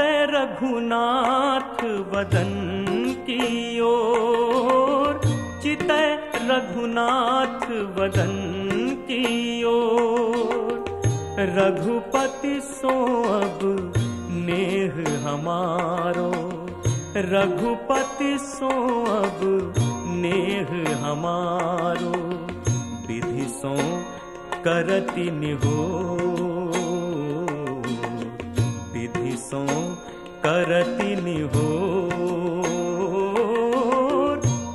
रघुनाथ वदन की ओर। चित रघुनाथ वदन की ओर। रघुपति सो अब नेह हमारो। रघुपति सो अब नेह हमारो। विधि सो करति निहो करति हो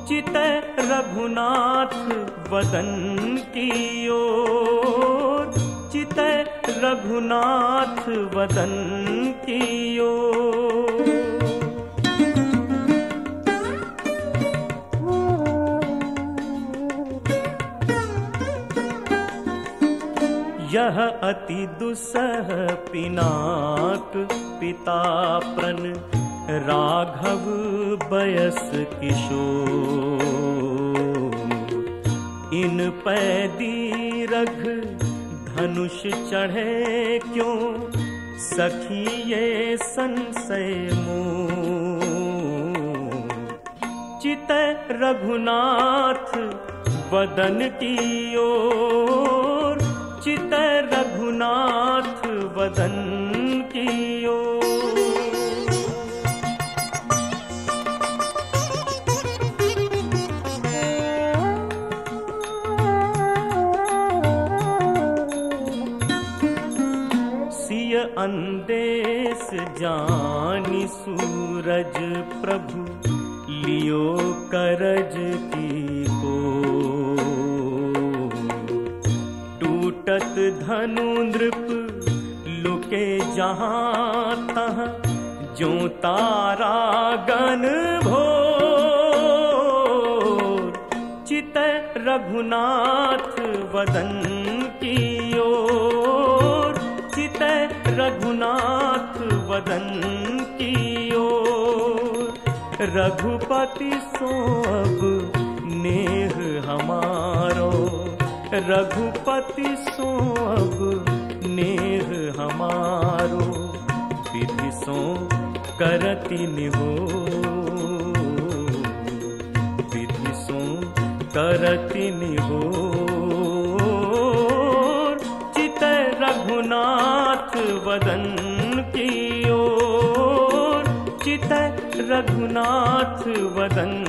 चित रघुनाथ वदन की ओर। चित रघुनाथ वदन की ओर। यह अति दुसह पिनाक पिता प्रन राघव बयस किशोर। इन पैदी रघ धनुष चढ़े क्यों? सखी ये संशय मोर चित रघुनाथ वदन ओर चित रघुनाथ वदन की सिय अंदेश जानी सूरज प्रभु लियो करज की को टूटत धनु नृप, लुके जहाँ तह जो तारा गन भोर। चित रघुनाथ वदन की ओर। चित रघुनाथ वदन की ओर। रघुपति सो अब नेह हमारो। रघुपति सो अब नेह हमारो, विधि सो करति निहो विधि सो करति निहो चित रघुनाथ वदन की ओर, चित रघुनाथ वदन